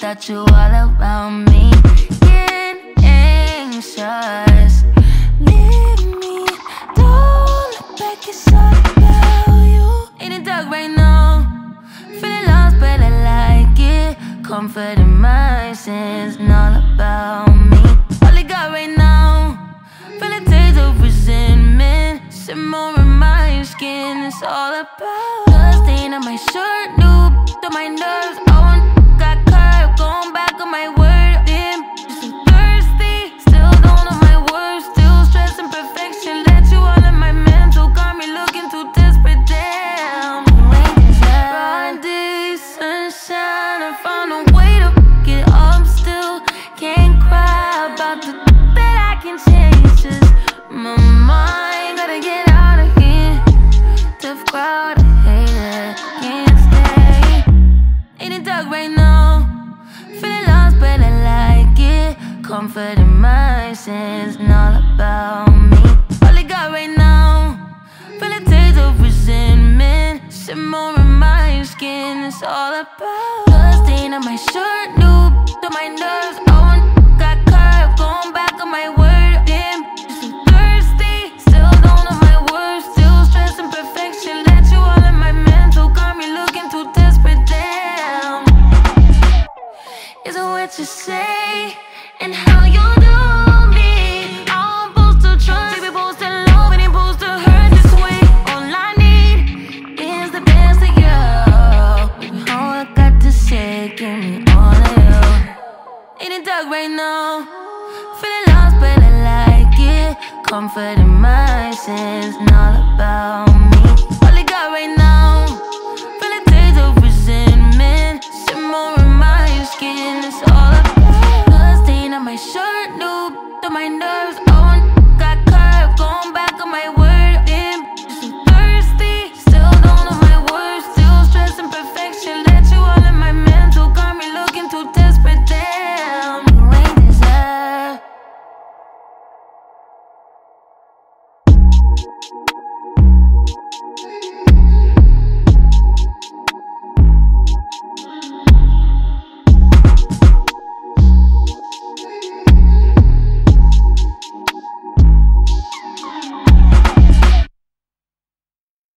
got you all around me. Getting anxious. Leave me, don't look back, it's about you. In the dark right now, feeling lost, but I like it. Comfort in my sins, all about me. All I got right now, feeling taste of resentment. Simmer in my skin, it's all about. Stain on my shirt, new to my nerves. Comfort in my sins, and all about me. All I got right now, feeling taste of resentment. Simmer in my skin, it's all about. Blood stain on my shirt, new to my nerves. I got curved, going back on my word. Damn, so thirsty. Still don't know my words, still stressing perfection. Let you all in my mental, got me looking too desperate. Damn, is it what you say and how you do me? I'm supposed to trust, we supposed to love, and supposed to hurt this way. All I need is the best of you. All I got to say, give me all of you. In the dark right now, feeling lost, but I like it. Comfort in my sins, all about me. My shirt, new to my nerves.